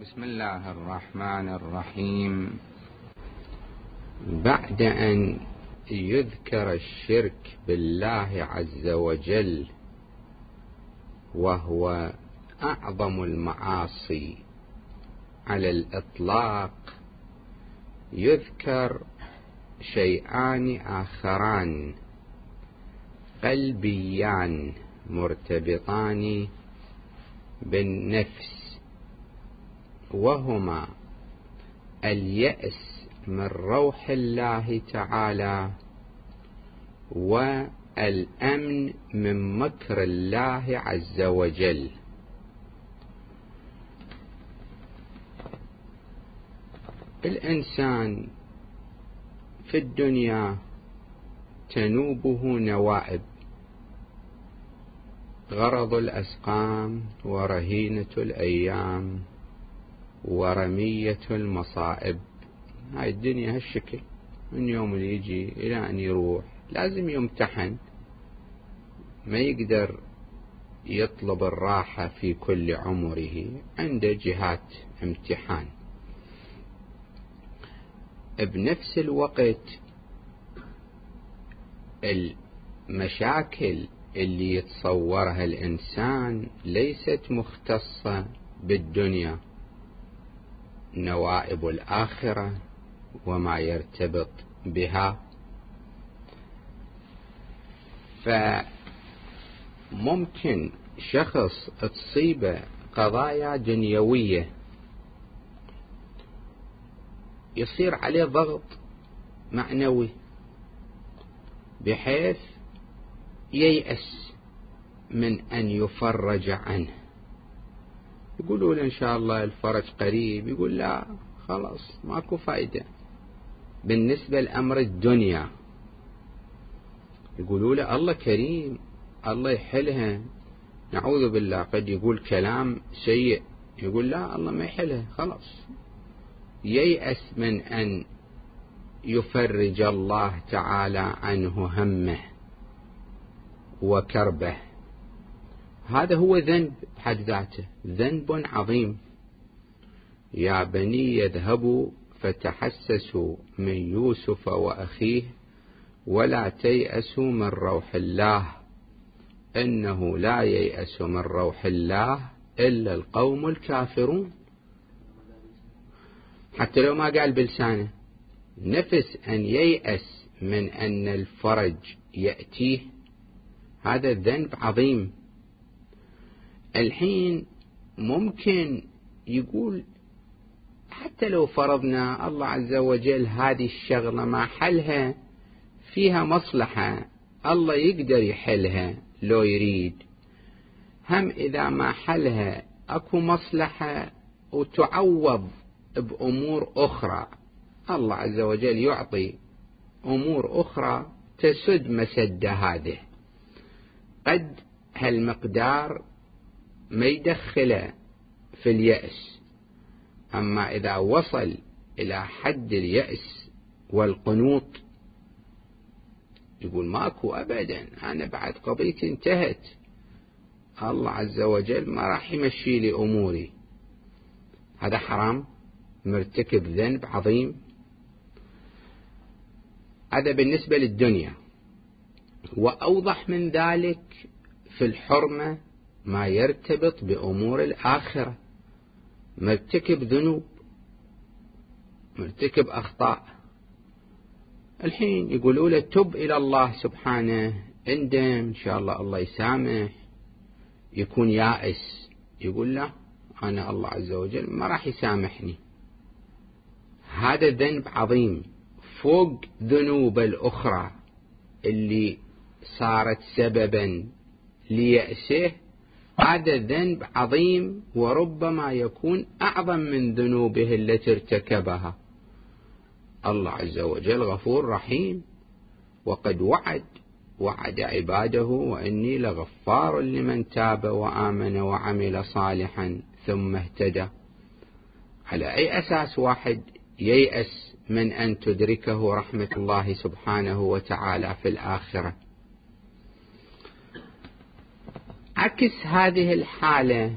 بسم الله الرحمن الرحيم. بعد أن يذكر الشرك بالله عز وجل وهو أعظم المعاصي على الإطلاق يذكر شيئان آخران قلبيان مرتبطان بالنفس. وهما اليأس من روح الله تعالى والأمن من مكر الله عز وجل. الإنسان في الدنيا تنوبه نوائب غرض الأسقام ورهينة الأيام. ورمية المصائب. هاي الدنيا هالشكل. من يوم اللي يجي إلى أن يروح. لازم يمتحن. ما يقدر يطلب الراحة في كل عمره. عنده جهات امتحان. بنفس الوقت المشاكل اللي يتصورها الإنسان ليست مختصة بالدنيا. نوائب الآخرة وما يرتبط بها. فممكن شخص تصيبه قضايا دنيوية يصير عليه ضغط معنوي بحيث ييأس من أن يفرج عنه. يقولوا له إن شاء الله الفرج قريب يقول لا خلاص ماكو فائدة بالنسبة لأمر الدنيا يقولوا له الله كريم الله يحلها. نعوذ بالله قد يقول كلام سيء يقول لا الله ما يحلها خلاص. ييأس من أن يفرج الله تعالى عنه همه وكربه. هذا هو ذنب بحد ذاته ذنب عظيم. يا بني يذهبوا فتحسسوا من يوسف وأخيه ولا تيأسوا من روح الله إنه لا ييأس من روح الله إلا القوم الكافرون. حتى لو ما قال بلسانه نفس أن ييأس من أن الفرج يأتيه هذا ذنب عظيم. الحين ممكن يقول حتى لو فرضنا الله عز وجل هذه الشغلة ما حلها فيها مصلحة الله يقدر يحلها لو يريد. هم إذا ما حلها أكو مصلحة وتعوض بأمور أخرى. الله عز وجل يعطي أمور أخرى تسد مسد هذه. قد هالمقدار ما يدخله في اليأس. أما إذا وصل إلى حد اليأس والقنوط يقول ماكو أبدا أنا بعد قضيتي انتهت. الله عز وجل ما راح يمشي لي أموري. هذا حرام مرتكب ذنب عظيم. هذا بالنسبة للدنيا. وأوضح من ذلك في الحرمة ما يرتبط بأمور الآخرة. مرتكب ذنوب مرتكب أخطاء. الحين يقولوا له تب إلى الله سبحانه. اندم إن شاء الله الله يسامح يكون يائس. يقول له أنا الله عز وجل ما راح يسامحني. هذا ذنب عظيم. فوق ذنوب الأخرى اللي صارت سببا ليأسه ذنب عظيم وربما يكون أعظم من ذنوبه التي ارتكبها. الله عز وجل غفور رحيم. وقد وعد وعد عباده وإني لغفار لمن تاب وآمن وعمل صالحا ثم اهتدى. على أي أساس واحد ييأس من أن تدركه رحمة الله سبحانه وتعالى في الآخرة؟ عكس هذه الحالة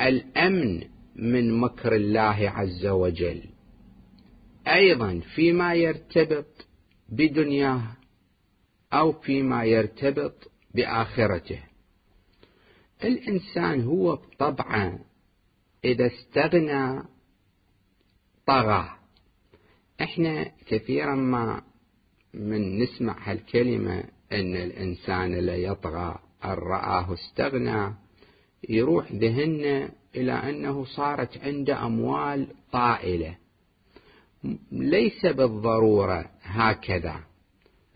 الأمن من مكر الله عز وجل. أيضا فيما يرتبط بدنياه أو فيما يرتبط بآخرته. الإنسان هو بطبعه إذا استغنى طغى. إحنا كثيرا ما من نسمع هالكلمة إن الإنسان لا يطغى. ان رآه استغنى يروح ذهننا إلى أنه صارت عنده أموال طائلة. ليس بالضرورة هكذا.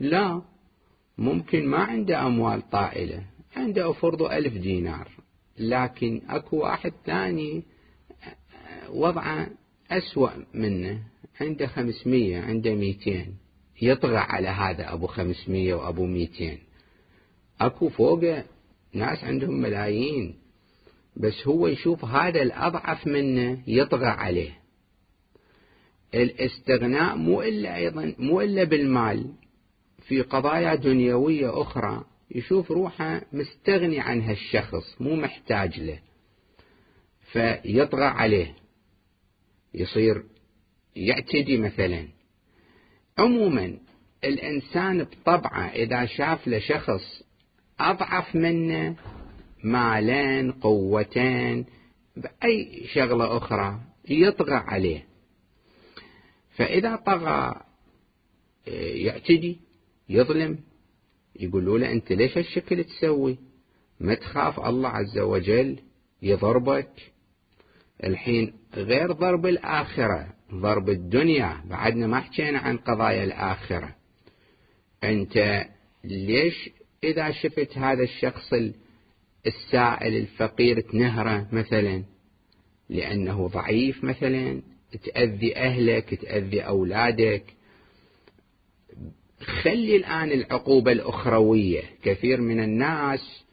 لا ممكن ما عنده أموال طائلة عنده فرض ألف دينار لكن أكو واحد ثاني وضعه أسوأ منه عنده خمسمية عنده ميتين يطغى على هذا أبو خمسمية وأبو ميتين. أكو فوقه ناس عندهم ملايين بس هو يشوف هذا الأضعف منه يطغى عليه. الاستغناء مو إلا أيضا مو إلا بالمال. في قضايا دنيوية أخرى يشوف روحه مستغني عن هالشخص مو محتاج له. فيطغى عليه. يصير يعتدي مثلا. عموما الإنسان بطبعه إذا شاف لشخص أضعف منه مالين قوتين بأي شغلة أخرى يطغى عليه. فإذا طغى يعتدي يظلم يقولوا له أنت ليش هالشكل تسوي؟ ما تخاف الله عز وجل يضربك. الحين غير ضرب الآخرة ضرب الدنيا. بعدنا ما حكينا عن قضايا الآخرة. أنت ليش إذا شفت هذا الشخص السائل الفقير تنهره مثلا لأنه ضعيف مثلا تأذي أهلك تأذي أولادك. خلي الآن العقوبة الأخروية. كثير من الناس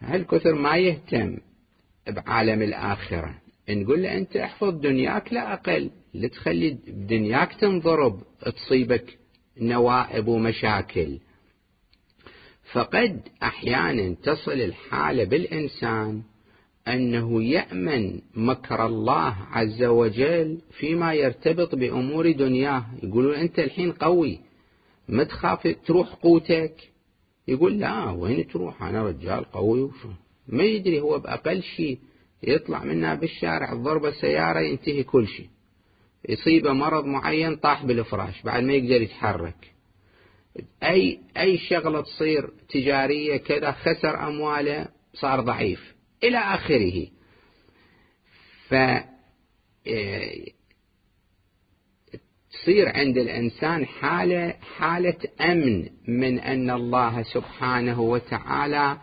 هالكثر ما يهتم بعالم الآخرة. نقول له أنت احفظ دنياك لا أقل. لا تخلي دنياك تنضرب تصيبك نوائب ومشاكل. فقد أحيانا تصل الحالة بالإنسان أنه يأمن مكر الله عز وجل فيما يرتبط بأمور دنياه. يقولون أنت الحين قوي ما تخاف تروح قوتك؟ يقول لا وين تروح؟ أنا رجال قوي وشو؟ ما يدري هو بأقل شيء يطلع منها بالشارع ضربة سيارة ينتهي كل شيء. يصيبه مرض معين طاح بالفراش بعد ما يقدر يتحرك. أي أي شغلة تصير تجارية كذا خسر أمواله صار ضعيف. إلى آخره. ف تصير عند الإنسان حالة حالة أمن من أن الله سبحانه وتعالى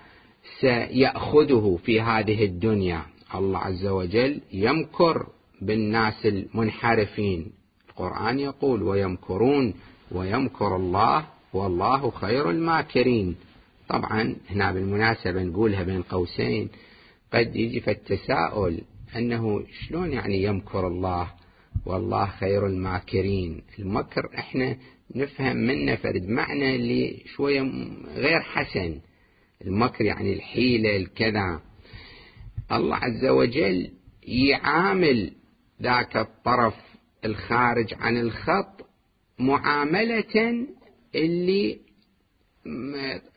سيأخذه في هذه الدنيا. الله عز وجل يمكر بالناس المنحرفين. القرآن يقول ويمكرون ويمكر الله والله خير الماكرين. طبعا هنا بالمناسبة نقولها بين قوسين قد يجي في التساؤل أنه شلون يعني يمكر الله؟ والله خير الماكرين. المكر إحنا نفهم منه فرد معنى اللي شوية غير حسن. المكر يعني الحيلة الكذا. الله عز وجل يعامل ذاك الطرف الخارج عن الخط معاملة اللي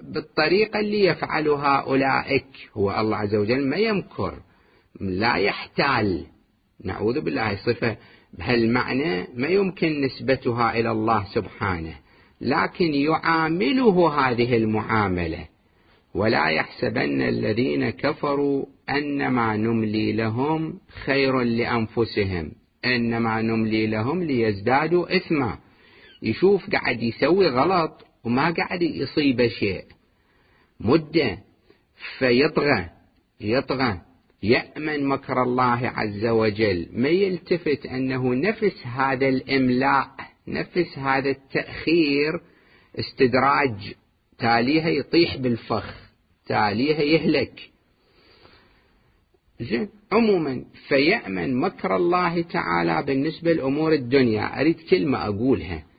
بالطريقة اللي يفعلها أولئك. هو الله عز وجل ما يمكر لا يحتال. نعوذ بالله. صفة بهالمعنى ما يمكن نسبتها إلى الله سبحانه لكن يعامله هذه المعاملة. ولا يحسبن الذين كفروا أنما نملي لهم خير لأنفسهم إنما نملي لهم ليزدادوا إثما. يشوف قاعد يسوي غلط وما قاعد يصيب شيء. مدة فيطغى يطغى يأمن مكر الله عز وجل. ما يلتفت أنه نفس هذا الإملاء نفس هذا التأخير استدراج تاليها يطيح بالفخ تاليها يهلك. زين عموما فيأمن مكر الله تعالى بالنسبة لأمور الدنيا. أريد كلمة أقولها.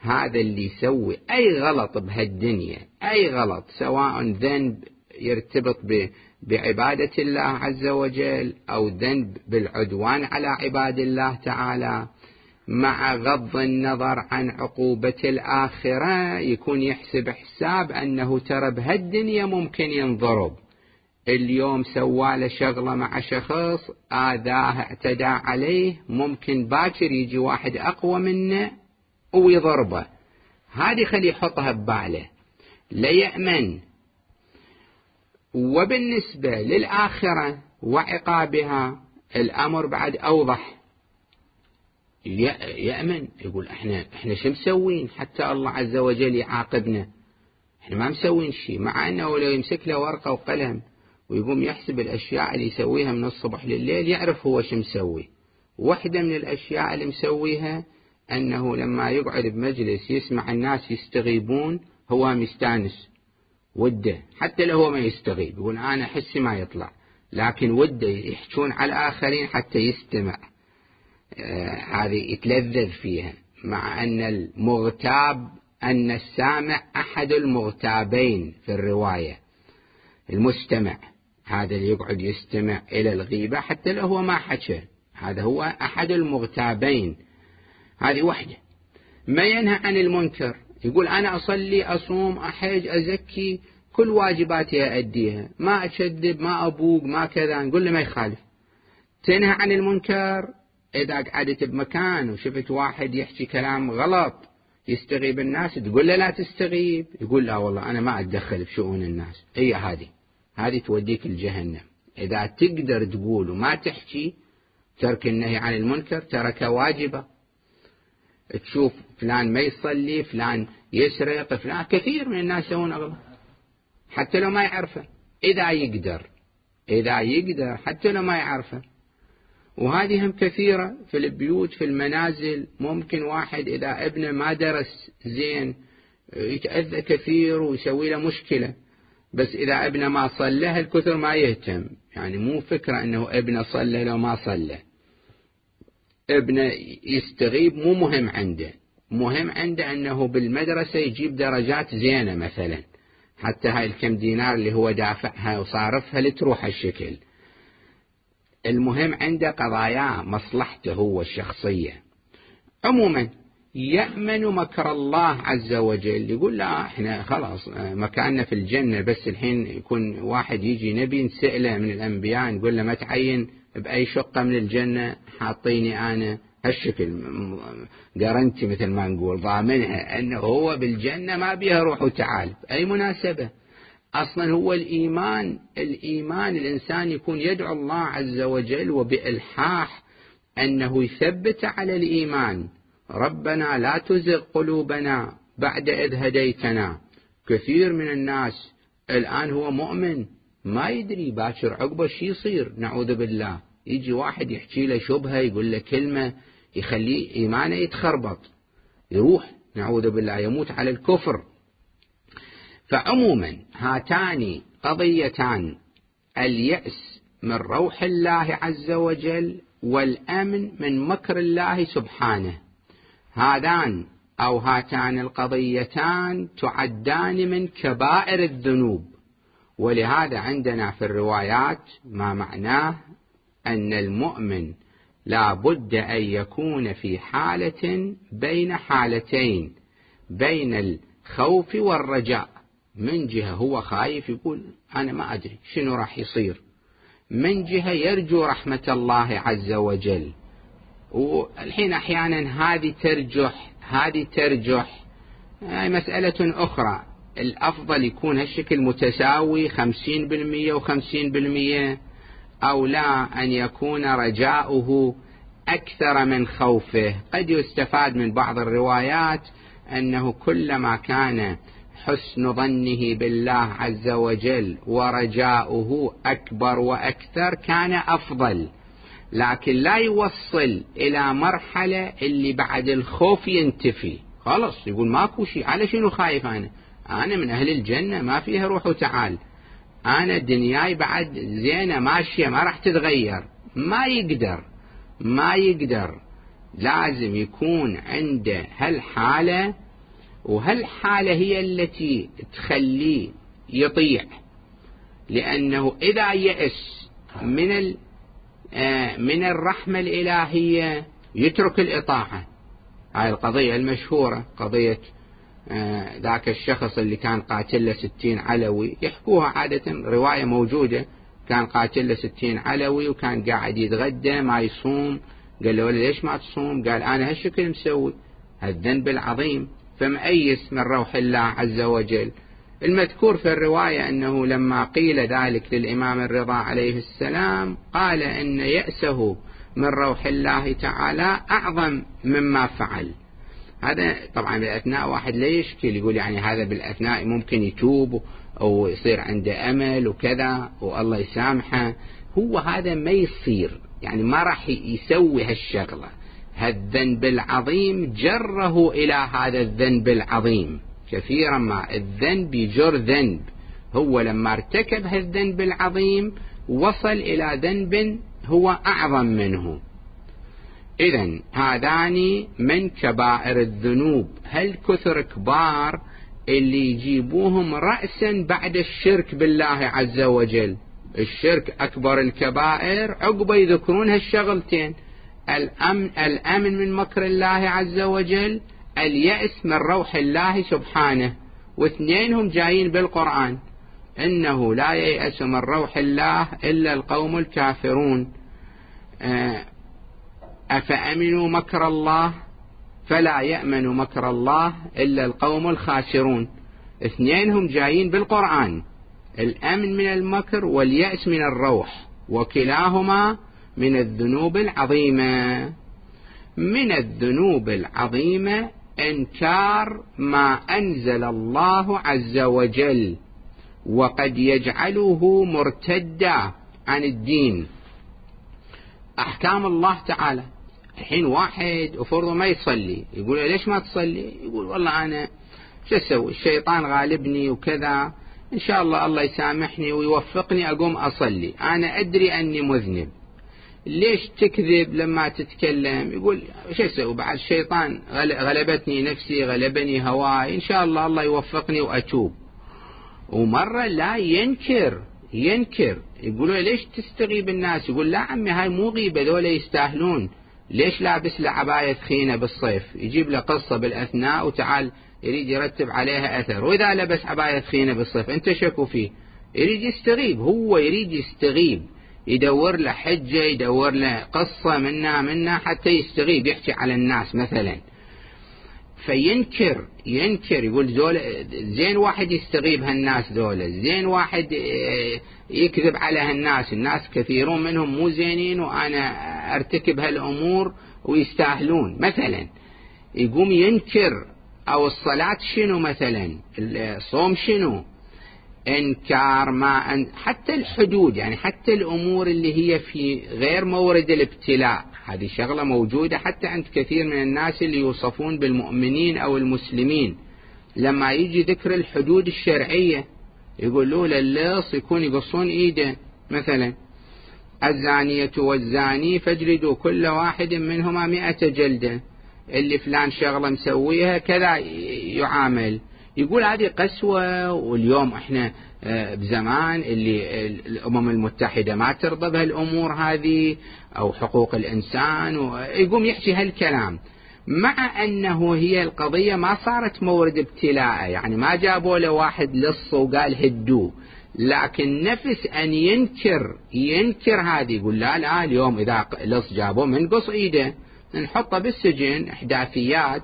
هذا اللي يسوي أي غلط بهالدنيا أي غلط سواء ذنب يرتبط بعبادة الله عز وجل أو ذنب بالعدوان على عباد الله تعالى مع غض النظر عن عقوبة الآخرة يكون يحسب حساب أنه ترى بهالدنيا ممكن ينضرب. اليوم سواله شغلة مع شخص آذاه اعتدى عليه ممكن باكر يجي واحد أقوى منه ويضربه هذه خلي يحطها بباله. ليأمن. وبالنسبة للآخرة وعقابها الأمر بعد أوضح. يأمن. يقول إحنا إحنا شو مسوين؟ حتى الله عز وجل يعاقبنا. إحنا ما مسوين شيء مع أنه لو يمسك له ورقة وقلم ويقوم يحسب الأشياء اللي يسويها من الصبح لليل يعرف هو شو مسوي. واحدة من الأشياء اللي مسويها أنه لما يقعد بمجلس يسمع الناس يستغيبون هو مستانس. وده حتى لو هو ما يستغيب يقول أنا حسي ما يطلع. لكن وده يحجون على الآخرين حتى يستمع. آه، هذه يتلذذ فيها مع أن المغتاب أن السامع أحد المغتابين في الرواية. المستمع هذا اللي يقعد يستمع إلى الغيبة حتى لو هو ما حكى هذا هو أحد المغتابين. هذه وحدة ما ينهى عن المنكر. يقول أنا أصلي أصوم أحج أزكي كل واجباتي أأديها. ما أكذب ما أبوق ما كذا. نقول له ما يخالف. تنهى عن المنكر إذا قعدت بمكان وشفت واحد يحكي كلام غلط يستغيب الناس تقول له لا تستغيب. يقول لا والله أنا ما أتدخل بشؤون الناس. هي هذه. هذه توديك الجهنم إذا تقدر تقول وما تحكي ترك النهي عن المنكر ترك واجبة. تشوف فلان ما يصلي فلان يسرق فلان كثير من الناس يسوون أغلط حتى لو ما يعرفه. إذا يقدر. إذا يقدر حتى لو ما يعرفه. وهذه هم كثيرة في البيوت في المنازل. ممكن واحد إذا ابنه ما درس زين يتأذى كثير ويسوي له مشكلة. بس إذا ابنه ما صلى الكثر ما يهتم. يعني مو فكرة أنه ابنه صلى لو ما صلى. ابنه يستغيب مو مهم عنده. مهم عنده أنه بالمدرسة يجيب درجات زينة مثلا. حتى هاي الكم دينار اللي هو دافعها وصارفها لتروح الشكل. المهم عنده قضايا مصلحته هو الشخصية. عموما يأمن مكر الله عز وجل. يقول لا إحنا خلاص مكاننا في الجنة بس الحين يكون واحد يجي نبي نسأله من الأنبياء نقول له ما تعين بأي شقة من الجنة حاطيني أنا هالشكل. قرنتي مثل ما نقول ضامنها أنه هو بالجنة ما بيها روح وتعال بأي مناسبة. أصلا هو الإيمان الإيمان الإنسان يكون يدعو الله عز وجل وبإلحاح أنه يثبت على الإيمان. ربنا لا تزغ قلوبنا بعد إذ هديتنا. كثير من الناس الآن هو مؤمن ما يدري باكر عقبه شي يصير. نعوذ بالله. يجي واحد يحكي له شبهة يقول له كلمة يخليه إيمانه يتخربط. يروح نعوذ بالله يموت على الكفر. فعموما هاتان قضيتان اليأس من روح الله عز وجل والأمن من مكر الله سبحانه. هذان أو هاتان القضيتان تعدان من كبائر الذنوب. ولهذا عندنا في الروايات ما معناه أن المؤمن لا بد أن يكون في حالة بين حالتين بين الخوف والرجاء. من جهة هو خايف يقول أنا ما أدري شنو راح يصير. من جهة يرجو رحمة الله عز وجل. والحين أحيانا هذه ترجح هذه ترجح. هاي مسألة أخرى. الأفضل يكون هالشكل متساوي خمسين بالمية وخمسين بالمية أو لا أن يكون رجاؤه أكثر من خوفه. قد يستفاد من بعض الروايات أنه كلما كان حسن ظنه بالله عز وجل ورجاؤه أكبر وأكثر كان أفضل. لكن لا يوصل إلى مرحلة اللي بعد الخوف ينتفي. خلاص يقول ماكو شيء. على شنو خايف أنا؟ أنا من أهل الجنة ما فيها روح وتعال. أنا دنياي بعد زينة ماشية ما راح تتغير. ما يقدر ما يقدر. لازم يكون عنده هالحالة وهالحالة هي التي تخليه يطيع. لأنه إذا يأس من من الرحمة الإلهية يترك الإطاعة. هاي القضية المشهورة قضية آه، ذاك الشخص اللي كان قاتل له ستين علوي يحكوها عادة رواية موجودة كان قاتل له ستين علوي وكان قاعد يتغدى ما يصوم. قال له ليش ما تصوم؟ قال أنا هالشكل مسوي هالذنب العظيم. فمأيس من روح الله عز وجل. المذكور في الرواية أنه لما قيل ذلك للإمام الرضا عليه السلام قال أن يأسه من روح الله تعالى أعظم مما فعل. هذا طبعا بالأثناء واحد لا يشكل يقول يعني هذا بالأثناء ممكن يتوب أو يصير عنده أمل وكذا والله يسامحه. هو هذا ما يصير يعني ما راح يسوي هالشغلة. هالذنب العظيم جره إلى هذا الذنب العظيم. كثيرا ما. الذنب يجر ذنب. هو لما ارتكب هالذنب العظيم وصل إلى ذنب هو أعظم منه. إذا هذان من كبائر الذنوب. هل كثر كبار اللي يجيبوهم رأسا بعد الشرك بالله عز وجل؟ الشرك أكبر الكبائر. عقبة يذكرون هالشغلتين. الأمن, الأمن من مكر الله عز وجل اليأس من روح الله سبحانه واثنينهم جايين بالقرآن. إنه لا ييأس من روح الله إلا القوم الكافرون. آه، أفأمنوا مكر الله؟ فلا يأمن مكر الله إلا القوم الخاسرون. اثنينهم جايين بالقرآن. الأمن من المكر واليأس من الروح وكلاهما من الذنوب العظيمة. من الذنوب العظيمة إنكار ما أنزل الله عز وجل وقد يجعله مرتدا عن الدين. أحكام الله تعالى الحين واحد وفرضه ما يصلي يقول ليش ما تصلي؟ يقول والله أنا شو أسوي؟ الشيطان غالبني وكذا إن شاء الله الله يسامحني ويوفقني أقوم أصلي. أنا أدري أني مذنب. ليش تكذب لما تتكلم؟ يقول شو أسوي بعد؟ الشيطان غلبتني نفسي غلبني هواي. إن شاء الله الله يوفقني وأتوب. ومرة لا ينكر ينكر. يقولوا ليش تستغيب الناس؟ يقول لا عمي هاي مو غيبة ذولا يستاهلون. ليش لابس له عباية ثخينه بالصيف؟ يجيب له قصة بالأثناء وتعال يريد يرتب عليها أثر. وإذا لبس عباية ثخينه بالصيف أنت شكوا فيه؟ يريد يستغيب هو يريد يستغيب. يدور له حجة يدور له قصة منا منا حتى يستغيب يحكي على الناس مثلا. فينكر ينكر يقول زول زين واحد يستغيب هالناس ذولا زين واحد آه، يكذب على هالناس. الناس كثيرون منهم مو زينين وأنا أرتكب هالأمور ويستاهلون. مثلا يقوم ينكر أو الصلاة شنو مثلا؟ الصوم شنو؟ إنكار ما أن حتى الحدود يعني حتى الأمور اللي هي في غير مورد الابتلاء. هذه شغلة موجودة حتى عند كثير من الناس اللي يوصفون بالمؤمنين أو المسلمين. لما يجي ذكر الحدود الشرعية يقولوا للص يكون يقصون إيده. مثلا الزانية والزاني فاجلدوا كل واحد منهما مئة جلدة. اللي فلان شغلة مسويها كذا يعامل. يقول هذه قسوة واليوم إحنا آه، بزمان اللي الأمم المتحدة ما ترضى بهالأمور هذه أو حقوق الإنسان ويقوم يحكي هالكلام. مع أنه هي القضية ما صارت مورد ابتلاء يعني ما جابوا له واحد لص وقال هدوه. لكن نفس أن ينكر ينكر هذه يقول لا لا اليوم إذا لص جابوه منقص إيده نحطه بالسجن إحداثيات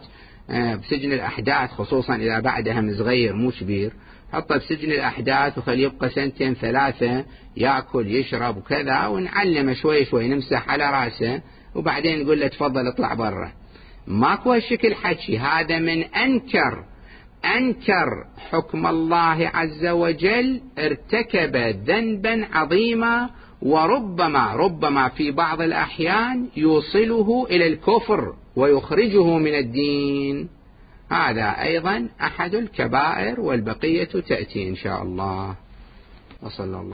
بسجن الأحداث خصوصا إذا بعدها صغير مو كبير. حطه بسجن الأحداث وخليه يبقى سنتين ثلاثة يأكل يشرب وكذا ونعلمه شوي شوي نمسح على رأسه وبعدين نقول له تفضل اطلع برا. ماكو هالشكل حكي. هذا من أنكر أنكر حكم الله عز وجل ارتكب ذنبا عظيما وربما ربما في بعض الأحيان يوصله إلى الكفر. ويخرجه من الدين. هذا أيضا أحد الكبائر والبقية تأتي إن شاء الله. وصلى الله.